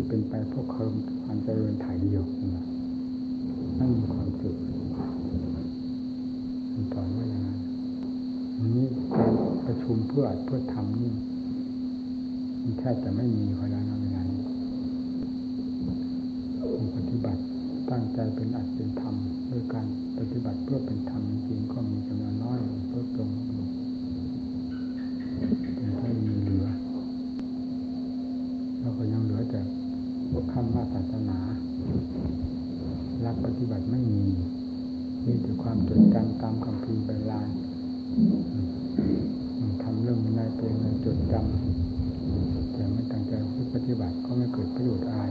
ที่เป็นไปเพราะเคิมความเจริญถ่ายเดียวนะไม่มีความสุขมันต่อว่าอย่างนั้นนี้การประชุมเพื่อเพื่อทำนี่มันแทบจะไม่มีพลังงานผู้ปฏิบัติตั้งใจเป็นอัดเป็นธรรมด้วยการปฏิบัติเพื่อเป็นธรรมจริงก็มีจำนวนน้อยลดลงลงเป็ำว่าศาสนารักปฏิบัติไม่มี มีแต่ความจดจำตามคำพีใบลานทำเรื่องในตัวในจดจำแต่ไม่ตั้งใจปฏิบัติก็ไม่เกิดประโยชน์อะไร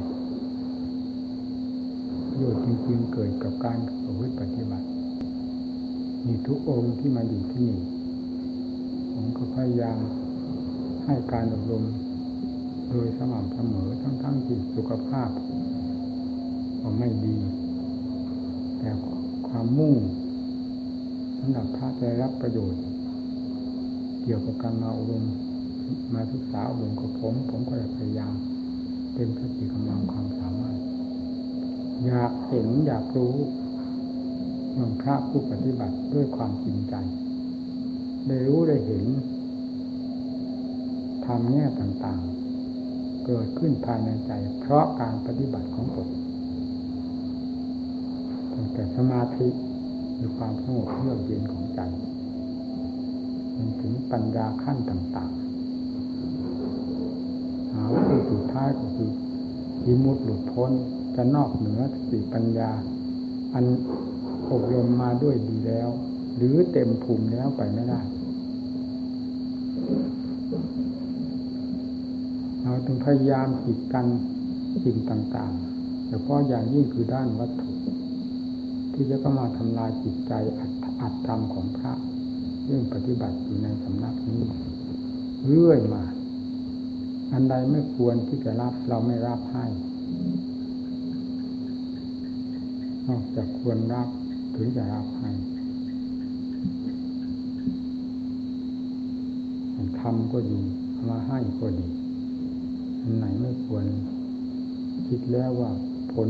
ประโยชน์จริงๆเกิดกับการประพฤติปฏิบัติ มีทุกองค์ที่มาอยู่ที่นี่ผมก็พยายามให้การอบรม โดยสม่ำเสมอทั้งๆทที่สุขภาพก็ไม่ดี แต่ความมุ่งสำหรับพระจะรับประโยชน์ เกี่ยวกับการมาอบรมมาศึกษาอบรมกับผม ผมก็จะพยายามเต็มที่กำลังความสามารถ อยากเห็นอยากรู้เมืองพระผู้ปฏิบัติด้วยความจริงใจ ได้รู้ได้เห็นทำแง่ต่าง เกิดขึ้นภายในใจ เพราะการปฏิบัติของตนตั้งแต่สมาธิมีความสงบเยือกเย็นของใจจนถึงปัญญาขั้นต่างๆหาว่าสุดท้ายก็คือยิมุดหลุดพ้นจะนอกเหนือสติปัญญา อันอบรมมาด้วยดีแล้ว หรือเต็มภูมิแล้วไปไม่ได้ เราต้องพยายามขีดกันสิ่งต่างๆแต่เพราะอย่างยิ่งคือด้านวัตถุ ที่จะเข้ามาทำลายจิตใจอัตธรรมของพระเรื่องปฏิบัติอยู่ในสำนักนี้เรื่อยมา อันใดไม่ควรที่จะรับเราไม่รับให้นอกจากควรรับถึงจะรับให้ทำก็ดีมาให้ก็ดี อันไหนไม่ควร คิดแล้วว่าผล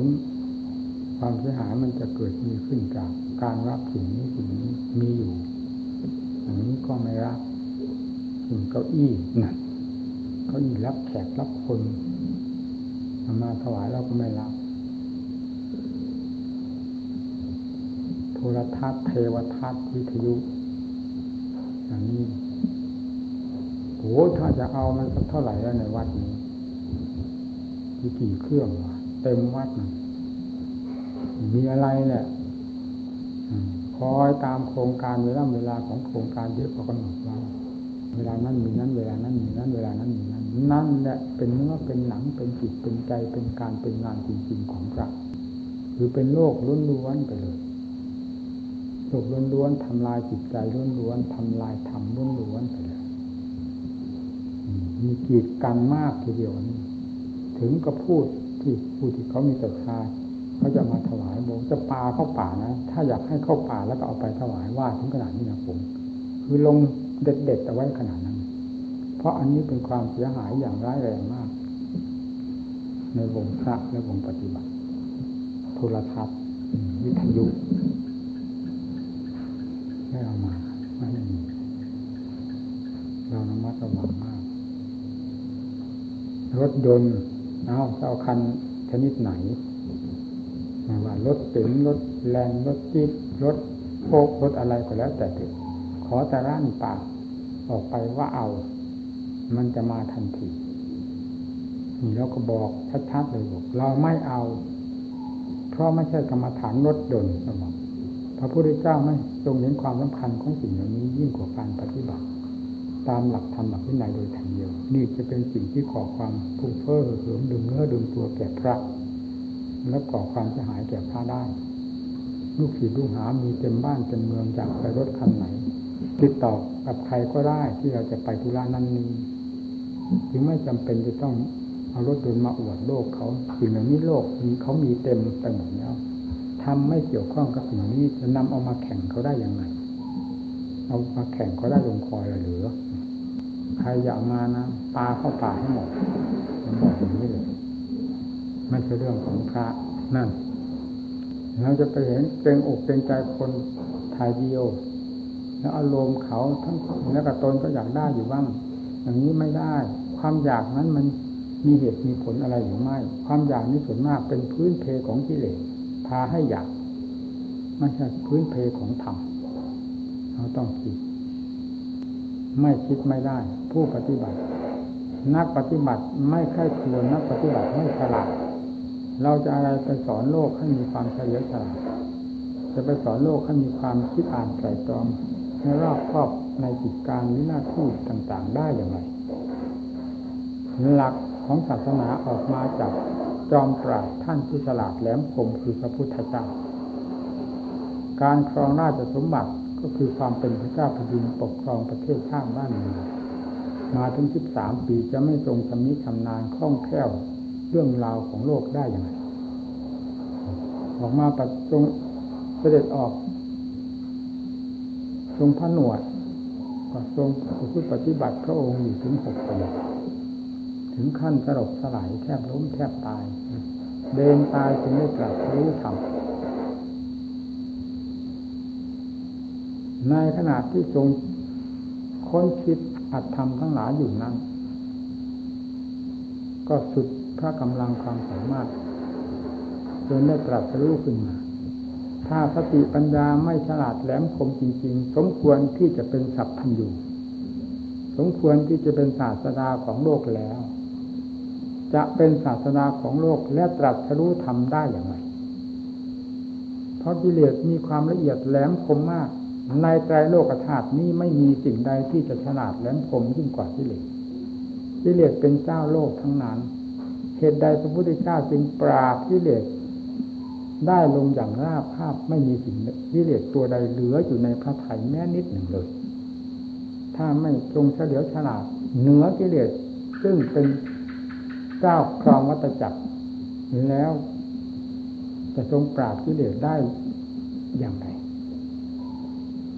ความเสียหายมันจะเกิดมีขึ้นจากการรับสิ่งนี้สิ่งนี้มีอยู่อันนี้ก็ไม่รับถึงเก้าอี้นั่นเก้าอี้รับแขกรับคนมาถวายเราก็ไม่รับโทรทัศน์เทวทัศน์วิทยุอันนี้โหถ้าจะเอามันสักเท่าไหร่แล้วในวัดนี้ มีกี่เครื่องวะเต็มวัดมีอะไรเนี่ยคอยตามโครงการเวลาเวลาของโครงการที่เขากำหนดไว้เวลานั้นมีนั้น เวลานั้นมีนั้น เวลานั้นมีนั้น นั่นแหละเป็นเนื้อเป็นหนังเป็นจิตเป็นใจเป็นการเป็นงานจริงๆของพระหรือเป็นโลกล้วนๆไปเลยโลกล้วนๆทำลายจิตใจล้วนๆทำลายธรรมล้วนๆไปเลยมีกีดกันมากทีเดียวนี่ ถึงก็พูดที่ผู้ที่เขามีศรัทธาเขาจะมาถวายบจะปาเข้าป่านะ ถ้าอยากให้เข้าป่าแล้วก็เอาไปถวายว่าถึงขนาดนี้นะผม คือลงเด็ดๆเอาไว้ขนาดนั้น เพราะอันนี้เป็นความเสียหายอย่างร้ายแรงมาก ในวงพระและวงปฏิบัติ โทรทัศน์วิทยุไม่เอามาไม่มีเราระมัดระวังมาก รถยนต์ เอาเอาคันชนิดไหนว่ารถเก๋งรถแรงรถจี๊ดรถโคกรถอะไรก็แล้วแต่เถิดขอแต่ร่านปากออกไปว่าเอา มันจะมาทันทีนี่เราก็บอกชัดๆเลยบอกเราไม่เอา เพราะไม่ใช่กรรมฐานรถยนต์สมองพระพุทธเจ้าไม่ทรงเห็นความสำคัญของสิ่งเหล่านี้ยิ่งกว่าการปฏิบัติ ตามหลักธรรมหลักวินัยโดยแทั นี่จะเป็นสิ่งที่ขอความพุ่งเฟ้อเหิมดึงเนื้อดึงตัวแก่พระ และก่อความเสียหายแก่พระได้ ลูกศิษย์ลูกหามีเต็มบ้านเต็มเมืองจากไปรถคันไหน ติดต่อกับใครก็ได้ที่เราจะไปธุระนั้นนี้จึงไม่จำเป็นจะต้องเอารถยนต์มาอวดโลกเขาสิ่งเหล่านี้โลกมีเขามีเต็มไปหมดแล้วทำไม่เกี่ยวข้องกับสิ่งนี้จะนำเอามาแข่งเขาได้อย่างไรเอามาแข่งเขาได้ลงคอยหรือ ใครอยากมานะปาเข้าป่าให้หมดมันบอกอย่างนี้เลยไม่ใช่เรื่องของพระนั่นเราจะไปเห็นเกรงอกเกรงใจคนถ่ายเดียว แล้วอารมณ์เขาทั้งแล้วกับตนก็อยากได้อยู่บ้าง อย่างนี้ไม่ได้ ความอยากนั้นมันมีเหตุมีผลอะไรหรือไม่ ความอยากนี้ส่วนมากเป็นพื้นเพของกิเลสพาให้อยากไม่ใช่พื้นเพของธรรมเราต้องคิด ไม่คิดไม่ได้ ผู้ปฏิบัติ นักปฏิบัติไม่ใช่ควรนักปฏิบัติไม่ฉลาดเราจะอะไรไปสอนโลกให้มีความเฉลียวฉลาดจะไปสอนโลกให้มีความคิดอ่านไตรตรองให้รอบครอบในกิจการหรือหน้าที่ต่างๆได้อย่างไรหลักของศาสนาออกมาจากจอมปราบท่านผู้ฉลาดแหลมคมคือพระพุทธเจ้า การครองราชสมบัติ ก็คือความเป็นพระเจ้าแผ่นดินปกครองประเทศชาติบ้านเมืองมาถึงสิบสามปีจะไม่ทรงชำนิชำนาญคล่องแคล่วเรื่องราวของโลกได้อย่างไรออกมาปัดทรงเสด็จออกทรงพระหนวดก็ทรงผู้ปฏิบัติพระองค์อยู่ถึงหกปีถึงขั้นสลบสลายแทบล้มแทบตายเดินตายจึงได้ตรัสรู้ธรรม ในขณะที่ทรงค้นคิดอัดทำทั้งหลายอยู่นั้น ก็สุดพระกำลังความสามารถจนได้ตรัสรู้ขึ้นมา ถ้าสติปัญญาไม่ฉลาดแหลมคมจริง ๆ สมควรที่จะเป็นสัพพัญญูสมควรที่จะเป็นศาสดาของโลกแล้ว จะเป็นศาสดาของโลกและตรัสรู้ทำได้อย่างไรเพราะกิเลสมีความละเอียดแหลมคมมาก ในใจโลกธาตุนี้ไม่มีสิ่งใดที่จะฉลาดแหลมคมยิ่งกว่ากิเลสกิเลสเป็นเจ้าโลกทั้งนั้นเหตุใดพระพุทธเจ้าจึงปราบกิเลสได้ลงอย่างราบคาบไม่มีสิ่งกิเลสตัวใดเหลืออยู่ในพระไถ่แม้นิดหนึ่งเลย ถ้าไม่ทรงเฉลียวฉลาดเหนือกิเลสซึ่งเป็นเจ้าครองวัตจักรแล้วจะทรงปราบกิเลสได้อย่างไร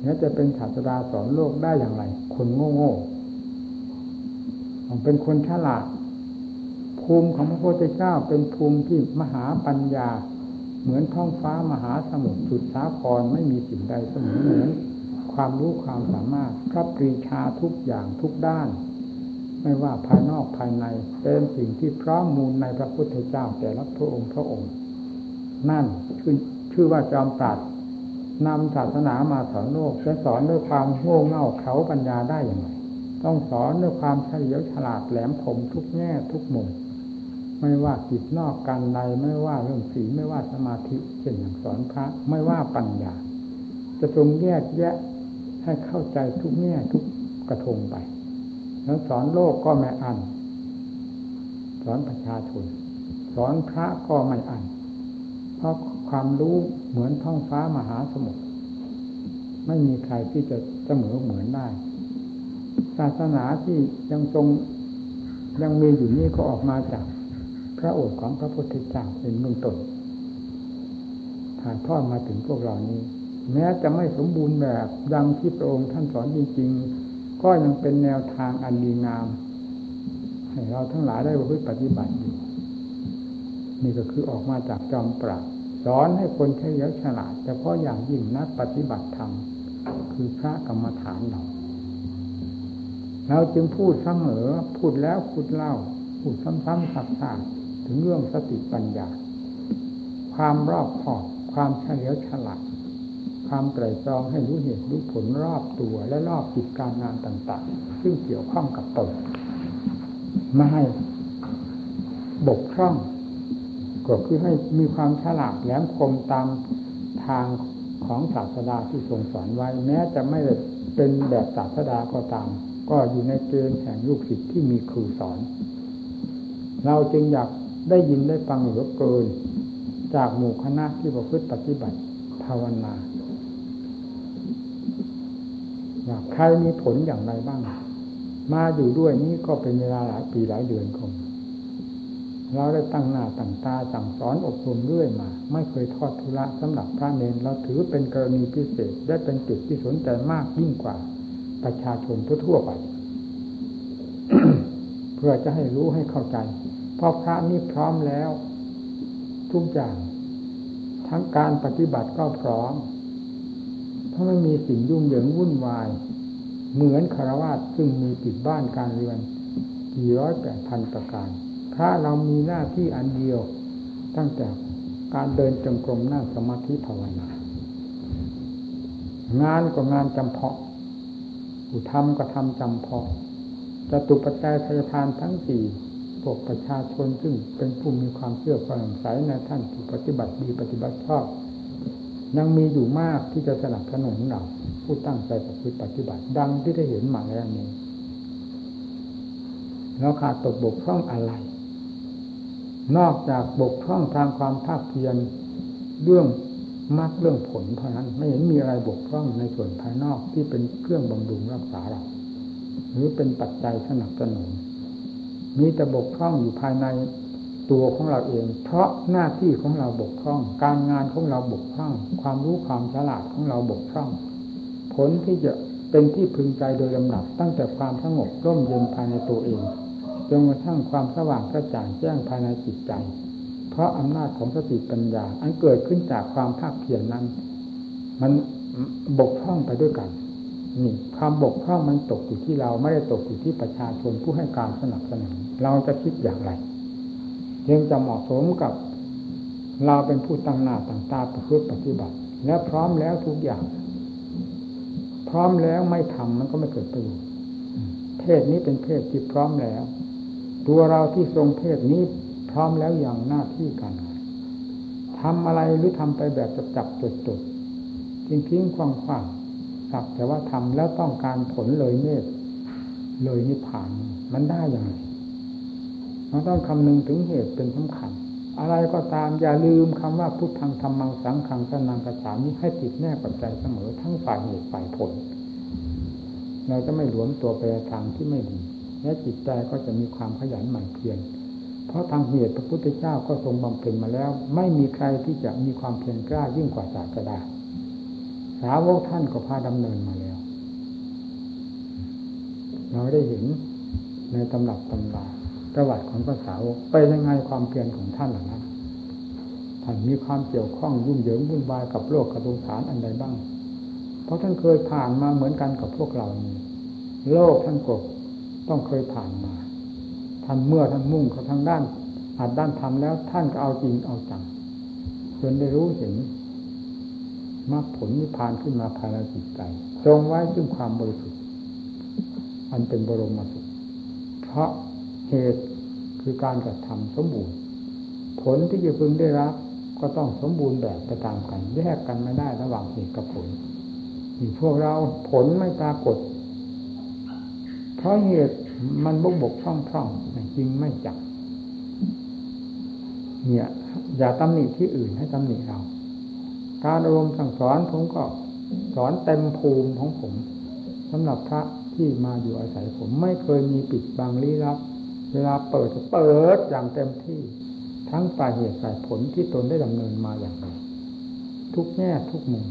แล้วจะเป็นศาสดาสอนโลกได้อย่างไร คนโง่โง่เป็นคนฉลาด ภูมิของพระพุทธเจ้าเป็นภูมิที่มหาปัญญา เหมือนท้องฟ้ามหาสมุทรสุดสาครไม่มีสิ่งใดเสมอเหมือนความรู้ความสามารถพระปรีชาทุกอย่างทุกด้าน ไม่ว่าภายนอกภายใน เป็นสิ่งที่พร้อมมูลในพระพุทธเจ้าแต่ละพระองค์พระองค์ นั่นคือชื่อว่าจอมปราด นำศาสนามาสอนโลกจะสอนด้วยความโง่เง่าเขาปัญญาได้อย่างไรต้องสอนด้วยความเฉลียวฉลาดแหลมคมทุกแง่ทุกมุมไม่ว่าจิตนอกกันในไม่ว่าเรื่องศีลไม่ว่าสมาธิเช่นอย่างสอนพระ ไม่ว่าปัญญา จะทรงแยกแยะให้เข้าใจทุกแง่ทุกกระทงไป แล้วสอนโลกก็ไม่อัน สอนประชาชน สอนพระก็ไม่อันเพราะ ความรู้เหมือนท้องฟ้ามหาสมุทรไม่มีใครที่จะเสมอเหมือนได้ ศาสนาที่ยังทรงยังมีอยู่นี่ก็ออกมาจากพระโอษฐ์ของพระพุทธเจ้าเป็นเบื้องต้นถ่ายทอดมาถึงพวกเรานี้ แม้จะไม่สมบูรณ์แบบดังที่พระองค์ท่านสอนจริง ๆ ก็ยังเป็นแนวทางอันดีงาม ให้เราทั้งหลายได้ปฏิบัติอยู่นี่ก็คือออกมาจากจอมปราบ สอนให้คนเฉลียวฉลาดเฉพาะอย่างยิ่งนักปฏิบัติธรรม คือพระกรรมฐานเรา เราจึงพูดเสมอพูดแล้วพูดเล่า พูดซ้ำๆซักๆถึงเรื่องสติปัญญา ความรอบคอบความเฉลียวฉลาด ความไตรตรองให้รู้เหตุรู้ผลรอบตัวและรอบกิจการงานต่างๆ ซึ่งเกี่ยวข้องกับตนไม่ให้บกพร่อง ก็คือให้มีความฉลาดแหลมคมตามทางของศาสดาที่ทรงสอนไว้ แม้จะไม่เป็นแบบศาสดาก็ตาม ก็อยู่ในเกณฑ์แห่งลูกศิษย์ที่มีครูสอน เราจึงอยากได้ยินได้ฟังเหลือเกิน จากหมู่คณะที่ประพฤติปฏิบัติภาวนาว่าใครมีผลอย่างไรบ้าง มาอยู่ด้วยนี่ก็เป็นเวลาหลายปีหลายเดือนคง เราได้ตั้งหน้าตั้งตาสั่งสอนอบรมเรื่อยมา ไม่เคยทอดทุระสำหรับพระเนรเราถือเป็นกรณีพิเศษได้เป็นจุดที่สนใจมากยิ่งกว่าประชาชนทั่วไป เพื่อจะให้รู้ให้เข้าใจเพราะพระนี้พร้อมแล้ว ทุกอย่าง ทั้งการปฏิบัติก็พร้อมถ้าไม่มีสิ่งยุ่งเหยิงวุ่นวาย เหมือนคารวาสซึ่งมีติดบ้านการเรือนกี่ร้อยแปดพันประการ พระเรามีหน้าที่อันเดียว ตั้งแต่การเดินจงกรมนั่งสมาธิภาวนา งานก็งานจำเพาะอุธรรมก็ทำจำเพาะจตุปัจจัยทายทานทั้งสี่พวกประชาชนซึ่งเป็นผู้มีความเชื่อความใสในท่านปฏิบัติดีปฏิบัติชอบยังมีอยู่มากที่จะสนับสนุนเราผู้ตั้งใจปฏิบัติ ดังที่ได้เห็นมาแล้วนี้แล้วขาดตกบกพร่องอะไร นอกจากบกพร่องทางความภาคเพียรเรื่องมากเรื่องผลเท่านั้น ไม่เห็นมีอะไรบกพร่องในส่วนภายนอกที่เป็นเครื่องบำรุงรักษาเรา หรือเป็นปัจจัยสนับสนุนมีแต่บกพร่องอยู่ภายในตัวของเราเอง เพราะหน้าที่ของเราบกพร่อง การงานของเราบกพร่อง ความรู้ความฉลาดของเราบกพร่อง ผลที่จะเป็นที่พึงใจโดยลำดับตั้งแต่ความสงบร่มเย็นภายในตัวเอง จนกระทั่งความสว่างกระจ่างแจ้งภายในจิตใจ เพราะอำนาจของสติปัญญา อันเกิดขึ้นจากความภาคเพียรนั้น มันบกพร่องไปด้วยกันนี่ความบกพร่องมันตกอยู่ที่เราไม่ได้ตกอยู่ที่ประชาชนผู้ให้การสนับสนุนเราจะคิดอย่างไรยังจะเหมาะสมกับเราเป็นผู้ตั้งหน้าตั้งตาประพฤติปฏิบัติ และพร้อมแล้วทุกอย่าง พร้อมแล้วไม่ทำมันก็ไม่เกิดประโยชน์เพศนี้เป็นเพศที่พร้อมแล้ว ตัวเราที่ทรงเพศนี้พร้อมแล้วอย่างหน้าที่การงานทำอะไรหรือทำไปแบบจับจับจดจดทิ้งทิ้งคว่างคว่างสักแต่ว่าทำแล้วต้องการผลเลยเมตเลยนิพพานมันได้อย่างไรเราต้องคำนึงถึงเหตุเป็นสำคัญ อะไรก็ตามอย่าลืมคำว่าพุทธังธรรมังสังขังสนังกระฉามิให้ติดแน่ปัจจัยเสมอทั้งฝ่ายเหตุฝ่ายผล เราจะไม่หลวมตัวไปทางที่ไม่ดี และจิตใจก็จะมีความขยันหมั่นเพียรเพราะทางเหตุพระพุทธเจ้าก็ทรงบำเพ็ญมาแล้ว ไม่มีใครที่จะมีความเพียรกล้ายิ่งกว่าศาสดา สาวกท่านก็พาดำเนินมาแล้ว เราได้เห็นในตำรับตำราประวัติของภาษาวกไปยังไงความเพียรของท่านหล่านั้นท่านมีความเกี่ยวข้องยุ่งเหยิงวุ่นวายกับโลกกับสงสารอันใดบ้าง เพราะท่านเคยผ่านมาเหมือนกันกับพวกเรานี้โลกท่านกบ ต้องเคยผ่านมาท่านเมื่อท่านมุ่งเขาทางด้านอาจด้านทำแล้วท่านก็เอาจริงเอาจังจนได้รู้เห็นมรรคผลนิพพานขึ้นมาภายในจิตใจทรงไว้ซึ่งความบริสุทธิ์อันเป็นบรมสุขเพราะเหตุคือการกระทำสมบูรณ์ ผลที่จะพึงได้รับ ก็ต้องสมบูรณ์แบบไปตามกัน แยกกันไม่ได้ระหว่างเหตุกับผลพวกเราผลไม่ปรากฏ เพราะเหตุมันบกบกพร่องพร่องจริงไม่จักเนี่ย อย่าตำหนิที่อื่นให้ตำหนิเรา การอารมณ์สั่งสอนผมก็สอนเต็มภูมิของผมสำหรับพระที่มาอยู่อาศัยผมไม่เคยมีปิดบังลี้ลับ เวลาเปิดจะเปิดอย่างเต็มที่ ทั้งฝ่ายเหตุฝ่ายผลที่ตนได้ดำเนินมาอย่างไรทุกแง่ทุกมุม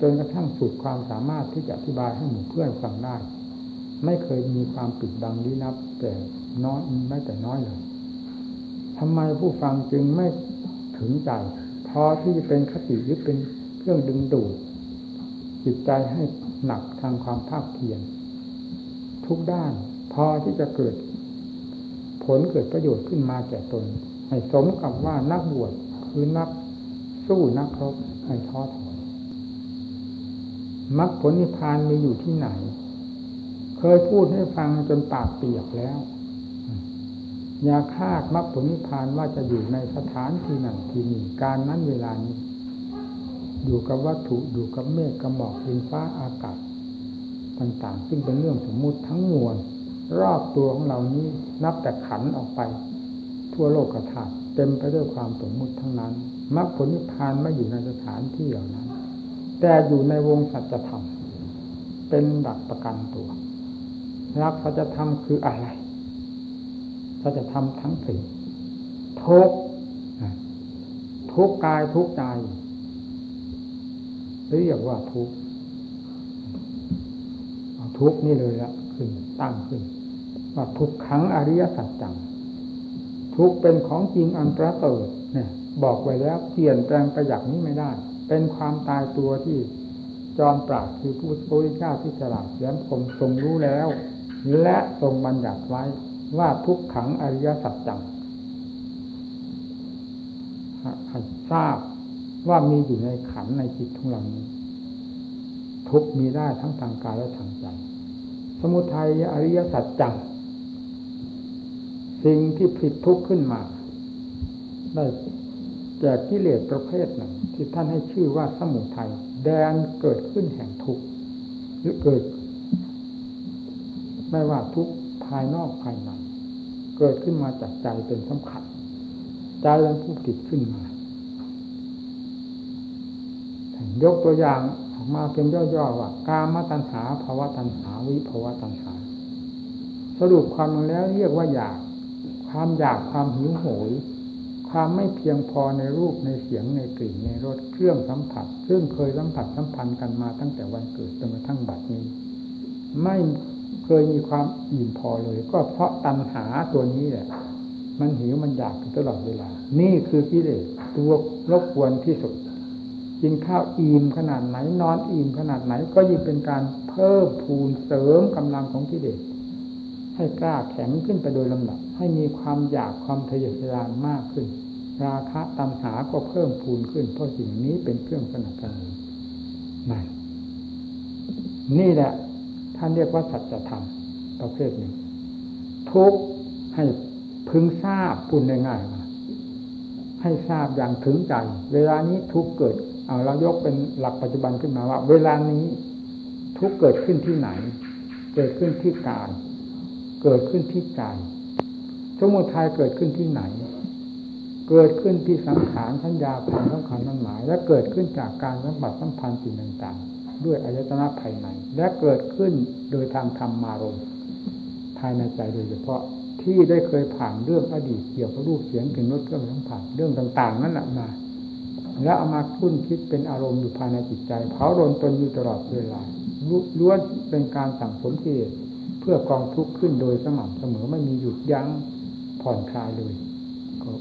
จนกระทั่งสุดความสามารถที่จะอธิบายให้หมู่เพื่อนฟังได้ ไม่เคยมีความปิดบังลี้ลับแต่น้อยไม่แต่น้อยเลยทำไมผู้ฟังจึงไม่ถึงใจพอที่จะเป็นคติหรือเป็นเครื่องดึงดูดจิตใจให้หนักทางความภาคเพียรทุกด้าน พอที่จะเกิด ผลเกิดประโยชน์ขึ้นมาแก่ตน ให้สมกับว่านักบวชคือนักสู้นักรบให้ท้อถอยมรรคผลนิพพานมีอยู่ที่ไหน เคยพูดให้ฟังจนปากเปียกแล้ว อย่าคาดมรรคผลนิพพานว่าจะอยู่ในสถานที่นั้นที่นี้การนั้นเวลานี้ อยู่กับวัตถุอยู่กับเมฆกับหมอกดินฟ้าอากาศต่างๆ ซึ่งเป็นเรื่องสมมุติทั้งมวลรอบตัวของเรานี้นับแต่ขันออกไป ทั่วโลกกระถาเต็มไปด้วยความสมมุติทั้งนั้นมรรคผลนิพพานไม่อยู่ในสถานที่เหล่านั้น แต่อยู่ในวงสัจธรรมเป็นดักประกันตัว รักสัจธรรมคืออะไรสัจธรรมทั้งสี่ทุกทุกกายทุกใจเรียกว่าทุกทุกนี่เลยละขึ้นตั้งขึ้น ว่าทุกขังอริยสัจจังทุกเป็นของจริงอันประเสริฐเนี่ยบอกไว้แล้วเปลี่ยนแปลงไปอย่างนี้ไม่ได้ เป็นความตายตัวที่จอมปราดคือผู้พระเจ้าที่ฉลาดแหลมคมทรงรู้แล้ว และทรงบัญญัติไว้ว่าทุกขังอริยสัจจังทราบว่ามีอยู่ในขันในจิตของเรานี้ ทุกมีได้ทั้งทางกายและทางใจ สมุทัยอริยสัจจังสิ่งที่ผิดทุกข์ขึ้นมาได้แก่กิเลสประเภทหนึ่งที่ท่านให้ชื่อว่าสมุทัยแดนเกิดขึ้นแห่งทุกข์หรือเกิด ไม่ว่าทุกภายนอกภายในเกิดขึ้นมาจากใจเป็นสำคัญใจเป็นผู้ติดขึ้นมายกตัวอย่างออกมาเป็นย่อๆว่ากามตัณหาภาวะตัณหาวิภาวะตัณหา สรุปความลงแล้วเรียกว่าอยาก ความอยากความหิวโหย ความไม่เพียงพอในรูปในเสียงในกลิ่นในรสเครื่องสัมผัส ซึ่งเคยสัมผัสสัมพันธ์กันมาตั้งแต่วันเกิดจนกระทั่งบัดนี้ ไม่ เคยมีความอิ่มพอเลย ก็เพราะตัณหาตัวนี้แหละ มันหิวมันอยากตลอดเวลา นี่คือกิเลสตัวรบกวนที่สุด กินข้าวอิ่มขนาดไหน นอนอิ่มขนาดไหน ก็ยิ่งเป็นการเพิ่มพูนเสริมกำลังของกิเลสให้กล้าแข็งขึ้นไปโดยลำดับ ให้มีความอยากความทะเยอทะยานมากขึ้น ราคะตัณหาก็เพิ่มพูนขึ้น เพราะสิ่งนี้เป็นเครื่องสนับสนุนนั่นนี่แหละ ท่านเรียกว่าสัจธรรมประเภทหนึ่งทุกให้พึงทราบปุ่นง่ายๆให้ทราบอย่างถึงใจ เวลานี้ทุกเกิด เอาเรายกเป็นหลักปัจจุบันขึ้นมาว่า เวลานี้ทุกเกิดขึ้นที่ไหน เกิดขึ้นที่กาย เกิดขึ้นที่ใจสมุทัยเกิดขึ้นที่ไหน เกิดขึ้นที่สังขารสัญญาความสำคัญนั่นหมาย และเกิดขึ้นจากการสัมผัสสัมพันธ์สิ่งต่างๆ ด้วยอายตนะภายใน และเกิดขึ้นโดยทางธรรมมารมภายในใจโดยเฉพาะที่ได้เคยผ่านเรื่องอดีตเกี่ยวกับรูปเสียงกลิ่นรสเครื่องสัมผัสเรื่องต่าง ๆ นั่นแหละมา แล้วเอามาคุ้นคิดเป็นอารมณ์อยู่ภายในจิตใจเผารนตนอยู่ตลอดเวลาล้วนเป็นการสั่งสมกิเลสเพื่อกองทุกข์ขึ้นโดยสม่ำเสมอไม่มีหยุดยั้งผ่อนคลายเลยก็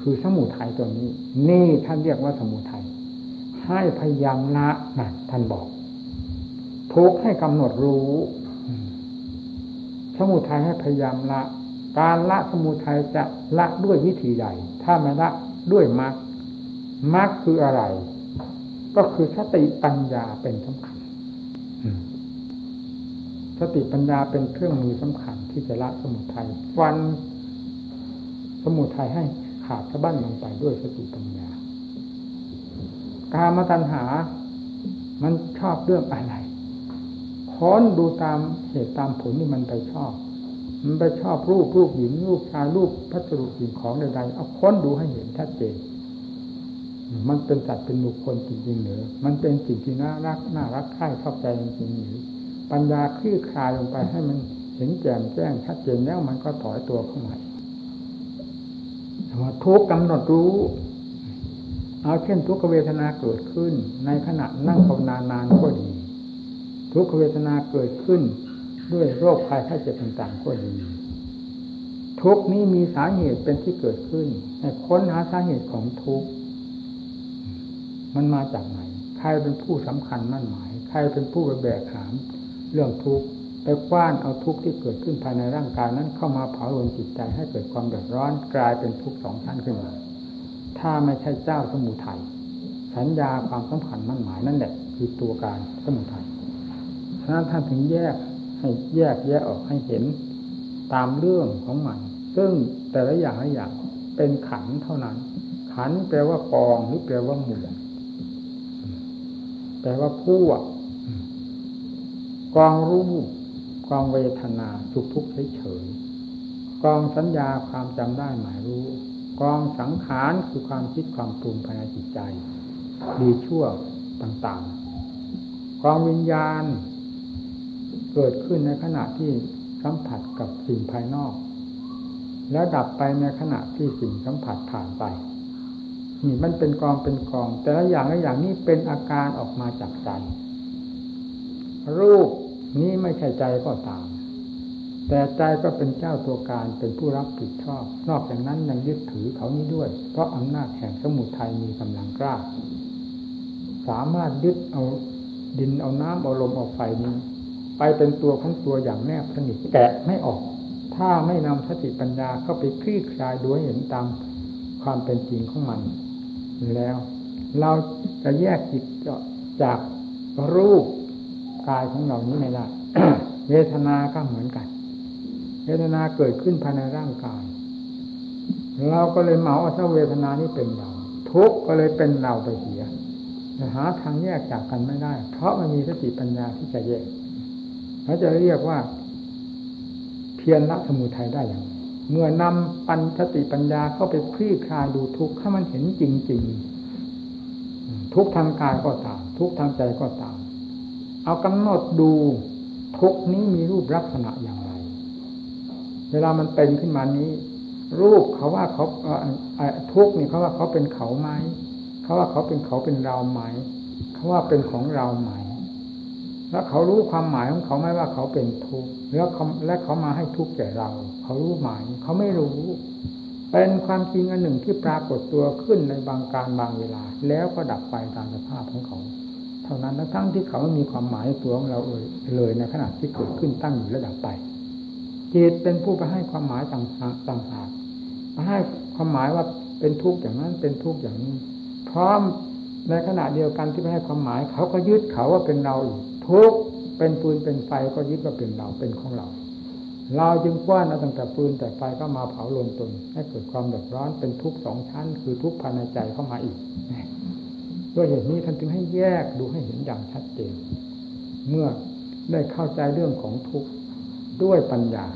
คือสมุทัยตัวนี้ นี่ท่านเรียกว่าสมุทัยให้พยายามละนะท่านบอก ทุกให้กำหนดรู้ สมุทัยให้พยายามละ การละสมุทัยจะละด้วยวิธีใดถ้าไม่ละด้วยมรรคมรรคคืออะไร ก็คือสติปัญญาเป็นสำคัญสติปัญญาเป็นเครื่องมือสำคัญที่จะละสมุทัยฟันสมุทัยให้ขาดสะบั้นลงไปด้วยสติปัญญา การมาตัญหา มันชอบเรื่องอะไร ค้นดูตามเหตุตามผลที่มันไปชอบ มันไปชอบรูปรูปหญิงรูปชายรูปพัสดุสิ่งของใดๆเอาค้นดูให้เห็นชัดเจนมันเป็นสัตว์เป็นบุคคลจริงๆหรือมันเป็นสิ่งที่น่ารักน่ารักใคร่ชอบใจจริงๆหรือปัญญาคลี่คลายลงไปให้มันเห็นแจ่มแจ้งชัดเจนแล้วมันก็ถอยตัวเข้ามาว่าทุกกำหนดรู้ เอาเช่นทุกขเวทนาเกิดขึ้น ในขณะนั่งภาวนานานก็ดี ทุกขเวทนาเกิดขึ้นด้วยโรคภัยไข้เจ็บต่างๆก็ดีทุกนี้มีสาเหตุเป็นที่เกิดขึ้นให้ค้นหาสาเหตุของทุกมันมาจากไหน ใครเป็นผู้สำคัญมั่นหมาย ใครเป็นผู้ไปแบกหาม เรื่องทุกข์ไปคว้านเอาทุกข์ที่เกิดขึ้นภายในร่างกายนั้นเข้ามาเผาลนจิตใจให้เกิดความเดือดร้อนกลายเป็นทุกข์สองชั้นขึ้นมา ถ้าไม่ใช่เจ้าสมุทัยสัญญาความสำคัญมั่นหมายนั่นแหละคือตัวการสมุทัยะนั้นท่านถึงแยกให้แยกแยกออกให้เห็นตามเรื่องของมัน ซึ่งแต่ละอย่างละอย่างเป็นขันเท่านั้น ขันแปลว่ากองหรือแปลว่าหมู่แปลว่าผู้กองรู้กองเวทนาสุขทุกข์เฉยกองสัญญาความจำได้หมายรู้ กองสังขารคือความคิดความปรุงภายในจิตใจ ดีชั่วต่างๆ กองวิญญาณ เกิดขึ้นในขณะที่สัมผัสกับสิ่งภายนอก แล้วดับไปในขณะที่สิ่งสัมผัสผ่านไป นี่มันเป็นกองเป็นกอง แต่ละอย่างละอย่างนี้เป็นอาการออกมาจากใจ รูปนี้ไม่ใช่ใจก็ตาม แต่ใจก็เป็นเจ้าตัวการเป็นผู้รับผิดชอบ นอกจากนั้นยังยึดถือเขานี้ด้วย เพราะอำนาจแห่งสมุทัยมีกำลังกล้า สามารถยึดเอาดินเอาน้ำเอาลมเอาไฟนี้ ไปเป็นตัวของตัวอย่างแนบสนิทแกะไม่ออก ถ้าไม่นำสติปัญญาเข้าไปคลี่คลายดูให้เห็นตามความเป็นจริงของมันแล้ว เราจะแยกจิตจากรูปกายของเรานี้ไม่ได้เวทนาก็เหมือนกัน เวทนาเกิดขึ้นภายในร่างกาย เราก็เลยเหมาเอาเวทนานี้เป็นเรา ทุกก็เลยเป็นเราไปเสียหาทางแยกจากกันไม่ได้ เพราะมันมีสติปัญญาที่จะแยก เราจะเรียกว่า เพียรละสมุทัยได้อย่างเมื่อนำปัญสติปัญญาเข้าไปคลี่คลายดูทุกข์ให้มันเห็นจริง ๆ ทุกทางกายก็ตาม ทุกทางใจก็ตาม เอากำหนดดูทุกนี้มีรูปลักษณะอย่างไร เวลามันเป็นขึ้นมานี้ รูปเขาว่าเขาทุกนี่เขาว่าเขาเป็นเขาไหมเขาว่าเขาเป็นเขาเป็นเราไหมเขาว่าเป็นของเราไหม แล้วเขารู้ความหมายของเขาไหมว่าเขาเป็นทุกข์แล้วและเขามาให้ทุกข์แก่เรา เขารู้หมายเขาไม่รู้ เป็นความจริงอันหนึ่งที่ปรากฏตัวขึ้นในบางการบางเวลา แล้วก็ดับไปตามสภาพของเขา เท่านั้นทั้งที่เขาไม่มีความหมายตัวของเราเลยในขณะที่เกิดขึ้นตั้งอยู่ระดับไปจิตเป็นผู้ไปให้ความหมายต่างต่างหากมาให้ความหมายว่าเป็นทุกข์อย่างนั้นเป็นทุกข์อย่างนี้ พร้อมในขณะเดียวกันที่ไปให้ความหมาย เขาก็ยึดเขาว่าเป็นเราอีก ทุกข์เป็นปืนเป็นไฟก็ยึดว่าเป็นเราเป็นของเรา เราจึงกว้านเอาตั้งแต่ปืนแต่ไฟก็มาเผาลนตน ให้เกิดความเดือดร้อนเป็นทุกข์สองชั้น คือทุกข์ภายในใจเข้ามาอีกด้วยเหตุนี้ท่านจึงให้แยกดูให้เห็นอย่างชัดเจน เมื่อได้เข้าใจเรื่องของทุกข์ด้วยปัญญา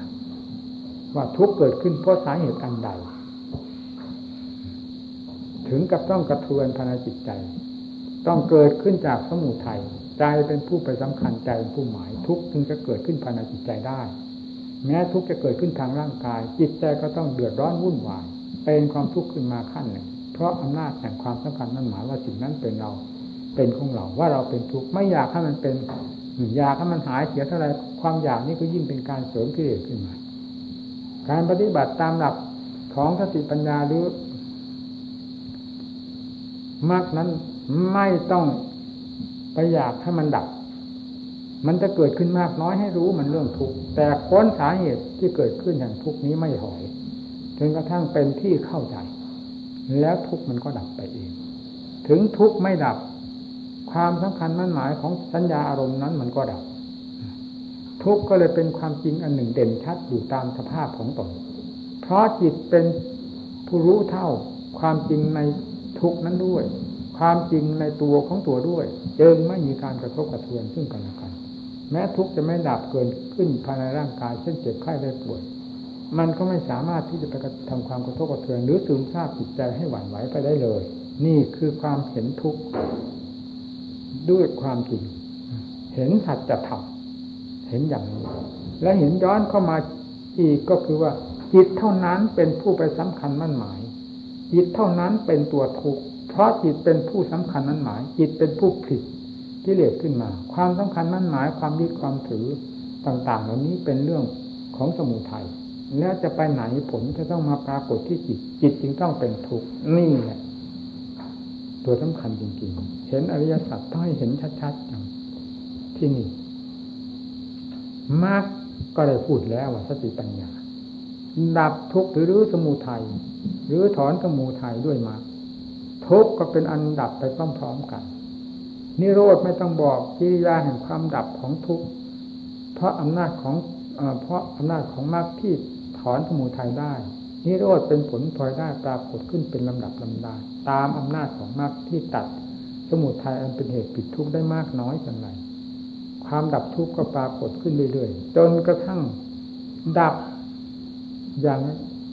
ว่าทุกข์เกิดขึ้นเพราะสาเหตุอันใด ถึงกับต้องกระเทือนภายในจิตใจ ต้องเกิดขึ้นจากสมุทัย ใจเป็นผู้ไปสำคัญใจเป็นผู้หมาย ทุกข์จึงจะเกิดขึ้นภายในจิตใจได้ แม้ทุกข์จะเกิดขึ้นทางร่างกาย จิตใจก็ต้องเดือดร้อนวุ่นวายเป็นความทุกข์ขึ้นมาขั้นหนึ่ง เพราะอำนาจแห่งความสำคัญนั้นหมายว่าสิ่งนั้นเป็นเราเป็นของเราว่าเราเป็นทุกข์ไม่อยากให้มันเป็นอยากให้มันหายเสียเท่าไรความอยากนี้ก็ยิ่งเป็นการเสริมกิเลสขึ้นมา การปฏิบัติตามหลักของสติปัญญาหรือมากนั้นไม่ต้อง ไปอยากให้มันดับ มันจะเกิดขึ้นมากน้อยให้รู้มันเรื่องทุกข์แต่ค้นสาเหตุที่เกิดขึ้นอย่างทุกข์นี้ไม่หอยจนกระทั่งเป็นที่เข้าใจ แล้วทุกข์มันก็ดับไปเอง ถึงทุกข์ไม่ดับ ความสำคัญมั่นหมายของสัญญาอารมณ์นั้นมันก็ดับ ทุกข์ก็เลยเป็นความจริงอันหนึ่งเด่นชัดอยู่ตามสภาพของตนเพราะจิตเป็นผู้รู้เท่าความจริงในทุกข์นั้นด้วย ความจริงในตัวของตัวด้วยจึงไม่มีการกระทบกระเทือนซึ่งกันและกัน แม้ทุกข์จะไม่ดับเกินขึ้นภายในร่างกายเช่นเจ็บไข้ได้ป่วย มันก็ไม่สามารถที่จะไปทำความกระทบกระเทือน หรือซึมซาบจิตใจให้หวั่นไหวไปได้เลย นี่คือความเห็นทุกข์ด้วยความจริง เห็นสัจธรรมเห็นอย่างนี้ และเห็นย้อนเข้ามาอีกก็คือว่าจิตเท่านั้นเป็นผู้ไปสำคัญมั่นหมายจิตเท่านั้นเป็นตัวทุกข์ เพราะจิตเป็นผู้สำคัญมั่นหมาย จิตเป็นผู้ผิดที่เลสขึ้นมา ความสำคัญมั่นหมายความยึดความถือต่าง ๆ เหล่านี้เป็นเรื่องของสมุทัยแล้วจะไปไหนผลจะต้องมาปรากฏที่จิต จิตจึงต้องเป็นทุกข์นี่แหละตัวสำคัญจริงๆ เห็นอริยสัจต้องให้เห็นชัดๆอย่างที่นี่มากก็ได้พูดแล้วว่าสติปัญญา ดับทุกข์หรือสมุทัยหรือถอนสมุทัยด้วยมา ทุกข์ก็เป็นอันดับไปพร้อมๆกัน นิโรธไม่ต้องบอกกิริยาแห่งความดับของทุกข์เพราะอำนาจของเพราะอำนาจของมรรคที่ถอนสมุทัยได้ นิโรธเป็นผลพลอยได้ปรากฏขึ้นเป็นลำดับลำดาตามอำนาจของมรรคที่ตัดสมุทัยอันเป็นเหตุปิดทุกข์ได้มากน้อยอย่างไรความดับทุกข์ก็ปรากฏขึ้นเรื่อยๆ จนกระทั่งดับอย่าง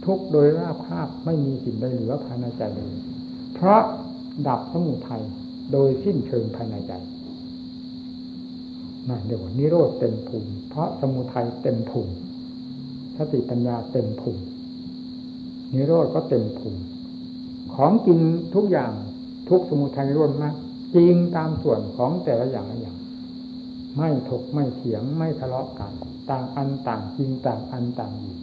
ทุกข์โดยราบคาบไม่มีสิ่งใดเหลือภายในใจเลย เพราะดับสมุทัยโดยสิ้นเชิงภายในใจนั่นเดี๋ยวนิโรธเต็มภูมิ เพราะสมุทัยเต็มภูมิสติปัญญาเต็มภูมินิโรธก็เต็มภูมิของกินทุกอย่างทุกสมุทัยร่วนมากจริงตามส่วนของแต่ละอย่างละอย่าง ไม่ถกไม่เถียงไม่ทะเลาะกัน ต่างอันต่างจริงต่างอันต่างอยู่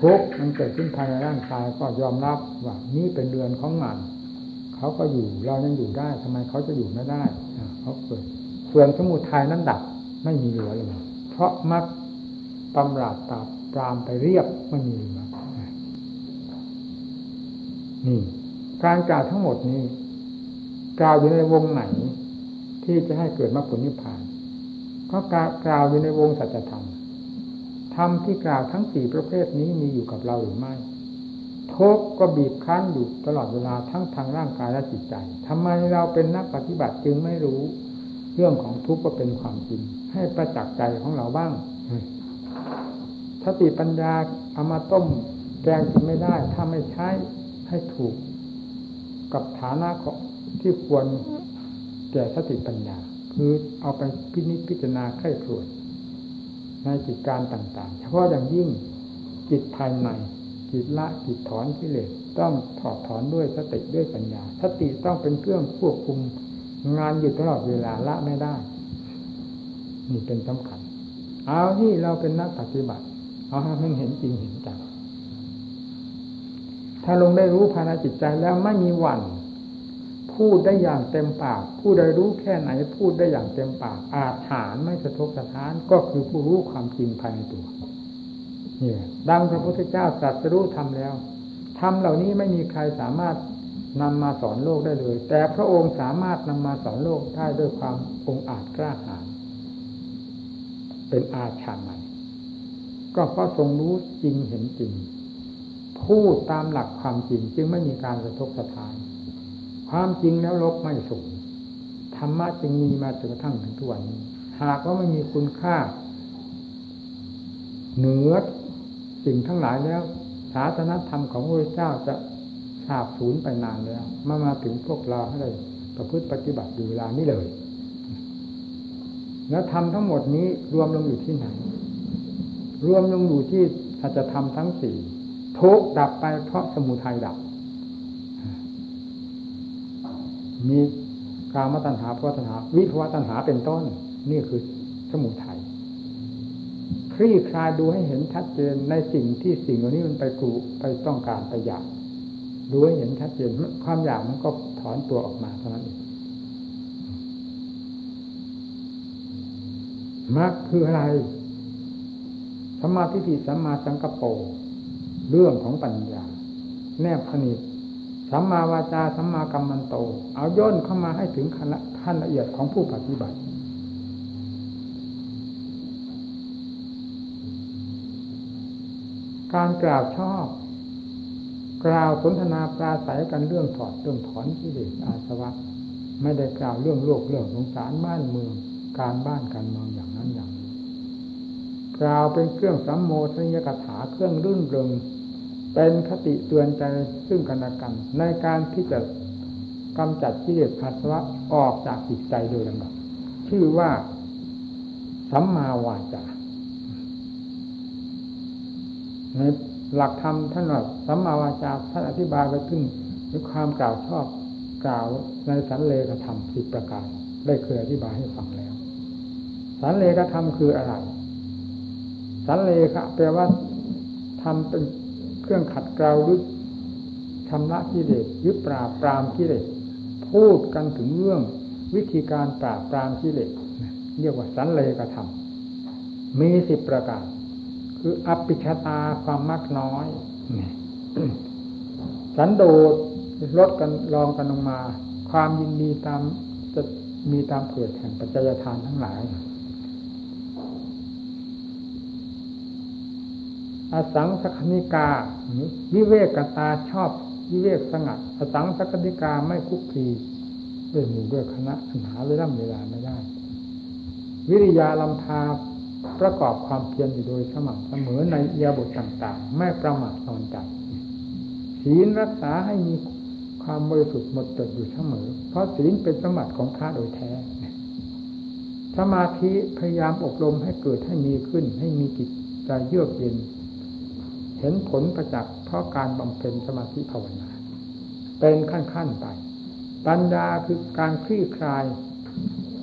ทุกมันเกิดขึ้นภายในร่างกายก็ยอมรับว่านี่เป็นเดือนของมันเขาก็อยู่เรายังอยู่ได้ทำไมเขาจะอยู่ไม่ได้เขาเกิดส่วนสมุทัยนั้นดับไม่มีเหลือเลยเพราะมักตำราตาปรามไปเรียบไม่มีเหลือนี่การกล่าวทั้งหมดนี้กล่าวอยู่ในวงไหนที่จะให้เกิดมรรคผลนิพพาน ก็กล่าวอยู่ในวงสัจธรรม ธรรมที่กล่าวทั้งสี่ประเภทนี้มีอยู่กับเราหรือไม่ทุกก็บีบคั้นอยู่ตลอดเวลาทั้งทางร่างกายและจิตใจทำไมเราเป็นนักปฏิบัติจึงไม่รู้ เรื่องของทุกข์ก็เป็นความจริง ให้ประจักษ์ใจของเราบ้างสติปัญญาเอามาต้มแกงกินไม่ได้ ถ้าไม่ใช้ให้ถูก กับฐานะของที่ควรแก่สติปัญญา คือเอาไปพินิจพิจารณาไข้ครวญ ในจิตการต่างๆ เฉพาะอย่างยิ่งจิตภายในจิตละจิตถอนกิเลสต้องถอดถอนด้วยสติด้วยปัญญา สติต้องเป็นเครื่องควบคุมงานอยู่ตลอดเวลาละไม่ได้ นี่เป็นสำคัญ เอาที่เราเป็นนักปฏิบัติ เอาให้มันเห็นจริงเห็นจังถ้าลงได้รู้ภายในจิตใจแล้วไม่มีวัน พูดได้อย่างเต็มปาก ผู้ใดรู้แค่ไหน พูดได้อย่างเต็มปาก อาถานไม่สะทกสะท้านก็คือผู้รู้ความจริงภายในตัวนี่ดังพระพุทธเจ้าตรัสรู้ทำแล้วทำเหล่านี้ไม่มีใครสามารถนำมาสอนโลกได้เลย แต่พระองค์สามารถนำมาสอนโลกได้ด้วยความองอาจกล้าหาญเป็นอาชาใหม่ก็เพราะทรงรู้จริงเห็นจริง พูดตามหลักความจริงจึงไม่มีการสะทกสะท้าน ความจริงแล้วลบไม่สูงธรรมะจึงมีมาจนกระทั่งถึงทุกวันนี้ หากว่าไม่มีคุณค่า เหนือสิ่งทั้งหลายแล้วศาสนธรรมของพระเจ้าจะสาบสูญไปนานแล้วมามาถึงพวกเราให้ได้ประพฤติปฏิบัติอยู่เวลานี้เลย แล้วทำทั้งหมดนี้รวมลงอยู่ที่ไหน รวมลงอยู่ที่สัจธรรมทั้งสี่ทุกดับไปเพราะสมุทัยดับ มีกามตัณหาภวตัณหา วิภวตัณหาเป็นต้น นี่คือสมุทัยคลี่คลายดูให้เห็นชัดเจนในสิ่งที่สิ่งเหล่านี้มันไปกลุไปต้องการไปอยากดูให้เห็นชัดเจนความอยากมันก็ถอนตัวออกมาเท่านั้นเองมรรคคืออะไรสมาธิิสัมมาสังกปรเรื่องของปัญญา แนบสนิท สัมมาวาจาสัมมากัมมันโต เอาย่นเข้ามาให้ถึงขั้นละเอียดของผู้ปฏิบัติ การกล่าวชอบ กล่าวสนทนาปราศัยกันเรื่องถอดเรื่องถอนที่เดชอาสวะ ไม่ได้กล่าวเรื่องโลกเรื่องสงสารบ้านเมือง การบ้านการเมืองอย่างนั้นอย่างนี้กล่าวเป็นเครื่องสัมโมทนิยกถาเครื่องรื่นเริง เป็นคติเตือนใจซึ่งกันและกัน ในการที่จะกำจัดกิเลสอาสวะออกจากจิตใจโดยลำดับชื่อว่าสัมมาวาจาในหลักธรรมท่านว่าสัมมาวาจาท่านอธิบายไว้ขึ้นด้วยความกล่าวชอบกล่าวในสันเลกธรรมสิบประการ ได้เคยอธิบายให้ฟังแล้ว สันเลกธรรมคืออะไร สันเลขะแปลว่าทำเป็น เครื่องขัดเกลาหรือชำระกิเลสยึดปราบปรามกิเลสพูดกันถึงเรื่องวิธีการปราบปรามกิเลสเรียกว่าสันเลกธรรมมีสิบประการ คืออภิชาตาความมักน้อยสันโดษลดกันลองกันลงมา ความยินดีตามจะมีตามเกิดแห่งปัจจัยทานทั้งหลาย อสังสคณิกาวิเวกตาชอบวิเวกสงัดอสังสคณิกาไม่คุกคีด้วยหมู่ด้วยคณะหาเวลาเวลาไม่ได้ วิริยาลำพาประกอบความเพียรอยู่โดยสม่ำเสมอในเอียบทต่าง ๆ ไม่ประมาทนอนใจศีลรักษาให้มีความบริสุทธิ์หมดจดอยู่เสมอ เพราะศีลเป็นสมบัติของพระโดยแท้สมาธิพยายามอบรมให้เกิดให้มีขึ้น ให้มีจิตใจเยือกเย็น เห็นผลประจักษ์เพราะการบำเพ็ญสมาธิภาวนา เป็นขั้นๆไป ปัญญาคือการคลี่คลาย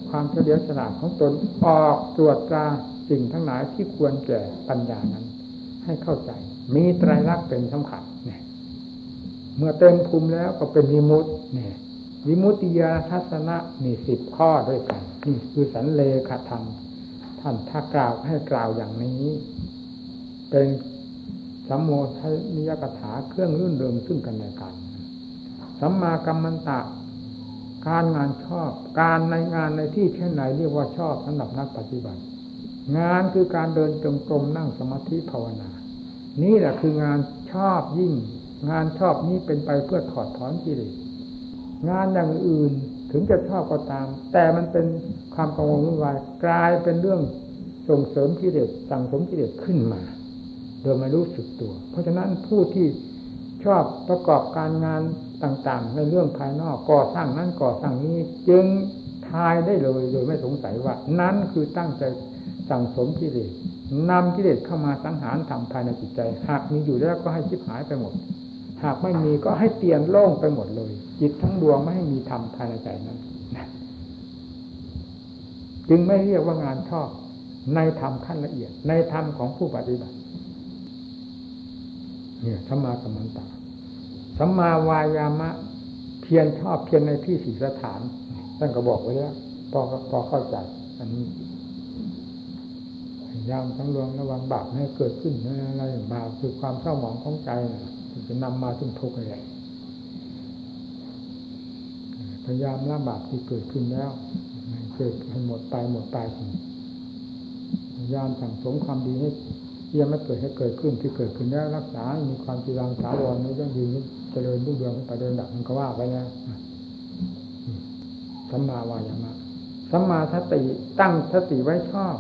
ความเฉลียวฉลาดของตนออกตรวจตราสิ่งทั้งหลายที่ควรแก่ปัญญานั้น ให้เข้าใจ มีไตรลักษณ์เป็นสำคัญเนี่ยเมื่อเต็มภูมิแล้วก็เป็นวิมุตติเนี่ยวิมุตติยาทัศนะนี่สิบข้อด้วยกันนี่คือสันเลขธรรมท่านถ้ากล่าวให้กล่าวอย่างนี้ เป็น สัมโมทนิยกถาเครื่องรื่นเริงซึ่งกันและกันสัมมากัมมันตะ การงานชอบ การในงานในที่เช่นไหนเรียกว่าชอบสำหรับนักปฏิบัติ งานคือการเดินจงกรมนั่งสมาธิภาวนา นี่แหละคืองานชอบยิ่ง งานชอบนี้เป็นไปเพื่อถอดถอนกิเลสงานอย่างอื่นถึงจะชอบก็ตาม แต่มันเป็นความกังวลวุ่นวายกลายเป็นเรื่องส่งเสริมกิเลสสั่งสมกิเลสขึ้นมา โดยไม่รู้สึกตัว เพราะฉะนั้นผู้ที่ชอบประกอบการงานต่างๆ ในเรื่องภายนอกก่อสร้างนั้นก่อสร้างนี้จึงทายได้เลยโดยไม่สงสัยว่า นั้นคือตั้งใจสั่งสมกิเลสนำกิเลสเข้ามาสังหารทำภายในจิตใจ หากมีอยู่แล้วก็ให้ชิบหายไปหมด หากไม่มีก็ให้เตียนโล่งไปหมดเลย จิตทั้งดวงไม่ให้มีธรรมภายในใจนั้นจึงไม่เรียกว่างานชอบในธรรมขั้นละเอียด ในธรรมของผู้ปฏิบัติ เนี่ยธรรมากัมมันตาสัมมาวายามะ เพียรชอบเพียรในที่สี่สถานท่านก็บอกไว้แล้วพอพอเข้าใจอันนี้พยายามทั้งรวมระวังบาปให้เกิดขึ้นอะไรบาปคือความเศร้าหมองของใจนะจะนำมาถึงทุกข์อะไรพยายามละบาปที่เกิดขึ้นแล้วเกิดให้หมดไปหมดไปพยายามสั่งสมความดีให้ เยี่ยไม่เกิดให้เกิดขึ้นที่เกิดขึ้นแล้วรักษา มีความจีรังถาวรในยั่งยืนเจริญรุ่งเรืองไปเดินดับมันก็ว่าไปนะสัมมาวายามะสัมมาสติตั้งสติไว้ชอบ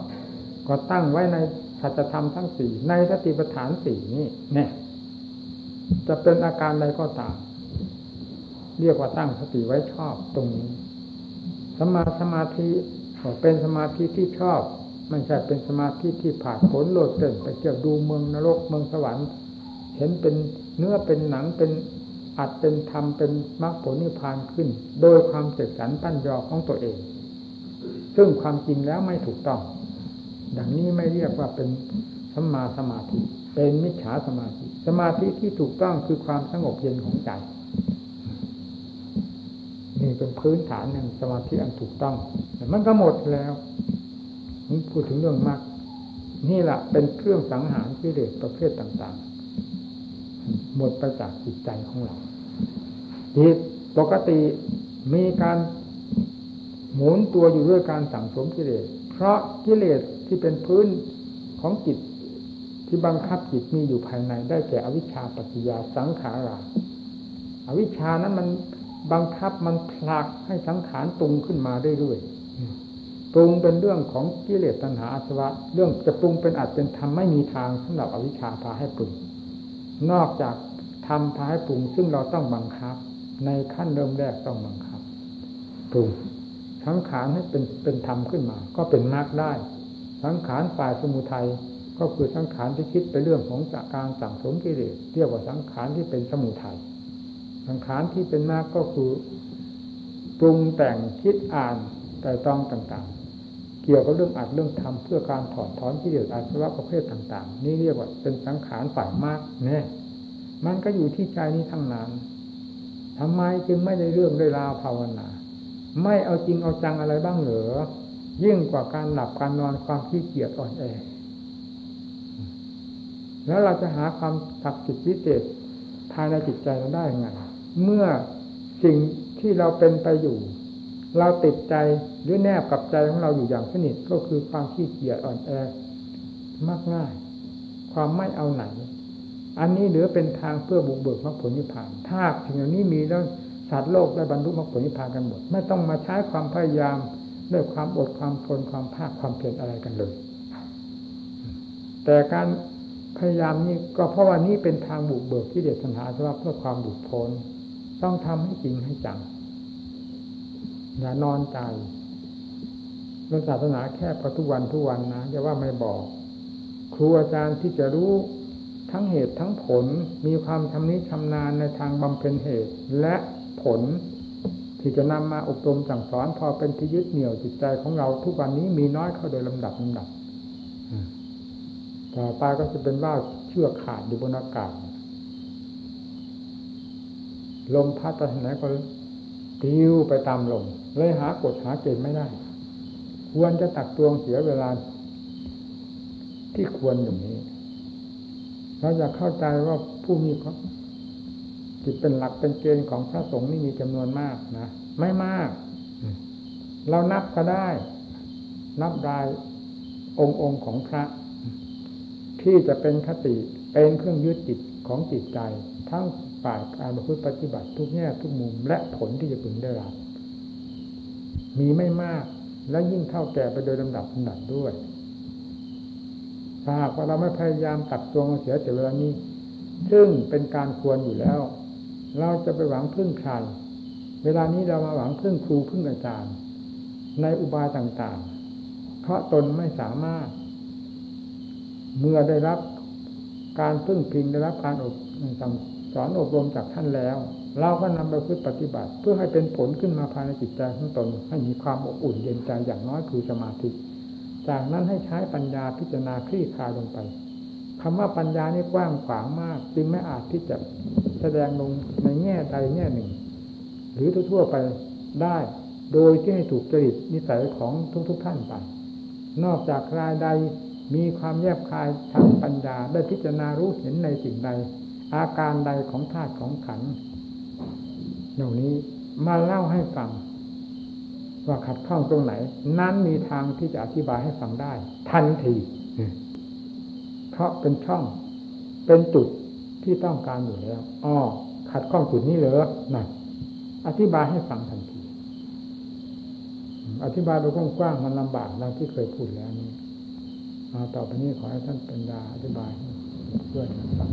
ก็ตั้งไว้ในสัจธรรมทั้งสี่ในสติปัฏฐานสี่นี่เนี่ยจะเป็นอาการใดก็ตามเรียกว่าตั้งสติไว้ชอบตรงนี้สมาสมาธิก็เป็นสมาธิที่ชอบ ไม่ใช่เป็นสมาธิที่ผ่านผลโลดเต้นไปเที่ยวดูเมืองนรกเมืองสวรรค์ เห็นเป็นเนื้อเป็นหนังเป็นอัดเป็นธรรมเป็นมรรคผลนิพพานขึ้น โดยความเสกสรรปั้นยอของตัวเอง ซึ่งความจริงแล้วไม่ถูกต้อง ดังนี้ไม่เรียกว่าเป็นสัมมาสมาธิ เป็นมิจฉาสมาธิ สมาธิที่ถูกต้องคือความสงบเย็นของใจนี่เป็นพื้นฐานแห่งสมาธิอันถูกต้อง แต่มันก็หมดแล้ว นี่พูดถึงเรื่องมรรคนี่แหละเป็นเครื่องสังหารกิเลสประเภทต่าง ๆ หมดไปจากจิตใจของเราจิตปกติมีการหมุนตัวอยู่ด้วยการสั่งสมกิเลส เพราะกิเลสที่เป็นพื้นของจิตที่บังคับจิตมีอยู่ภายใน ได้แก่อวิชชาปัจจยาสังขาราอวิชชานั้นมันบังคับมันผลักให้สังขารตรงขึ้นมาเรื่อยๆ ปรุงเป็นเรื่องของกิเลสตัณหาอาสวะ เรื่องจะปรุงเป็นอาจเป็นธรรมไม่มีทางสำหรับอวิชชาพาให้ปรุง นอกจากทำพาให้ปรุง ซึ่งเราต้องบังคับ ในขั้นเริ่มแรกต้องบังคับปรุงสังขารให้เป็นเป็นธรรมขึ้นมา ก็เป็นมรรคได้ สังขารฝ่ายสมุทัยก็คือสังขารที่คิดไปเรื่องของจากการสั่งสมกิเลสเรียกว่าสังขารที่เป็นสมุทัยสังขารที่เป็นมากก็คือ ปรุงแต่งคิดอ่านแต่ต้องต่าง เกี่ยวกับเรื่องอัดเรื่องทำเพื่อการถอดถอนที่เดือดอาสวะประเภทต่าง ๆ นี่เรียกว่าเป็นสังขารฝ่ายมากเนี่ยมันก็อยู่ที่ใจนี้ทั้งนั้นทำไมจึงไม่ได้เรื่องได้ราวภาวนา ไม่เอาจริงเอาจังอะไรบ้างเหรอยิ่งกว่าการหลับการนอนความขี้เกียจอ่อนแอแล้วเราจะหาความศักดิ์สิทธิ์พิเศษภายในจิตใจเราได้ยังไงเมื่อสิ่งที่เราเป็นไปอยู่ เราติดใจหรือแนบกับใจของเราอยู่อย่างสนิทก็คือความขี้เกียจอ่อนแอมากง่าย ความไม่เอาไหน อันนี้เหลือเป็นทางเพื่อบุกเบิกมรรคผลนิพพาน ถ้าถึงอันนี้มีแล้วสัตว์โลกได้บรรลุมรรคผลนิพพานกันหมด ไม่ต้องมาใช้ความพยายามด้วยความอดความทนความภาคความเพียรอะไรกันเลย แต่การพยายามนี้ก็เพราะว่านี้เป็นทางบุกเบิกที่เด็ดสัญหาสำหรับเพื่อความบุกพ้นต้องทำให้จริงให้จัง อย่านอนใจเรื่องศาสนาแค่พอทุกวันทุกวันนะจะว่าไม่บอก ครูอาจารย์ที่จะรู้ทั้งเหตุทั้งผลมีความชำนิชำนาญในทางบำเพ็ญเหตุ และผลที่จะนำมาอบรมสั่งสอนพอเป็นที่ยึดเหนี่ยวจิตใจของเราทุกวันนี้มีน้อยเข้าโดยลำดับลำดับต่อไปก็จะเป็นว่าเชื่อขาดอยู่บนอากาศลมพัดไปไหนก็ติ้วไปตามลม เลยหากฎหาเกณฑ์ไม่ได้ ควรจะตักตวงเสียเวลา ที่ควรอย่างนี้ เราจะเข้าใจว่าผู้มีจิตเป็นหลักเป็นเกณฑ์ของพระสงฆ์นี่มีจำนวนมากนะไม่มาก เรานับก็ได้ นับรายองค์องค์ของพระ ที่จะเป็นคติเป็นเครื่องยึดจิตของจิตใจ ทั้งฝ่ายการประพฤติปฏิบัติทุกแง่ทุกมุมและผลที่จะพึงได้รับ มีไม่มาก และยิ่งเท่าแก่ไปโดยลำดับลำดับด้วยถ้าหากว่าเราไม่พยายามตัดตวงเสียแต่เวลานี้ ซึ่งเป็นการควรอยู่แล้ว เราจะไปหวังพึ่งใครเวลานี้เรามาหวังพึ่งครูพึ่งอาจารย์ ในอุบายต่างๆ เพราะตนไม่สามารถ เมื่อได้รับการพึ่งพิงได้รับการอบสั่ง สอนอบรมจากท่านแล้ว เราก็นำไปพึ่ปฏิบัติ เพื่อให้เป็นผลขึ้นมาภายในจิตใจของตนให้มีความอบอุ่นเย็นใจอย่างน้อยคือสมาธิ จากนั้นให้ใช้ปัญญาพิจารณาคลี่คลายลงไปคำว่าปัญญานี่กว้างขวางมาก จึงไม่อาจที่จะแสดงลงในแง่ใดแง่หนึ่ง หรือทั่วไปได้โดยที่ให้ถูกจริตนิสัยของทุกๆทท่านไป นอกจากรายใดมีความแยบคายทางปัญญาได้พิจารณารู้เห็นในสิ่งใด อาการใดของธาตุของขันเหล่านี้มาเล่าให้ฟัง ว่าขัดข้องตรงไหน นั้นมีทางที่จะอธิบายให้ฟังได้ ทันทีเพราะเป็นช่อง เป็นจุดที่ต้องการอยู่แล้วอ๋อขัดข้องจุดนี้เหรอนั่นอธิบายให้ฟังทันที อธิบายไปกว้างๆมันลำบากดังที่เคยพูดแล้วนี้ต่อไปนี้ขอให้ท่านเปัญญาอธิบายเพื่อนฟัง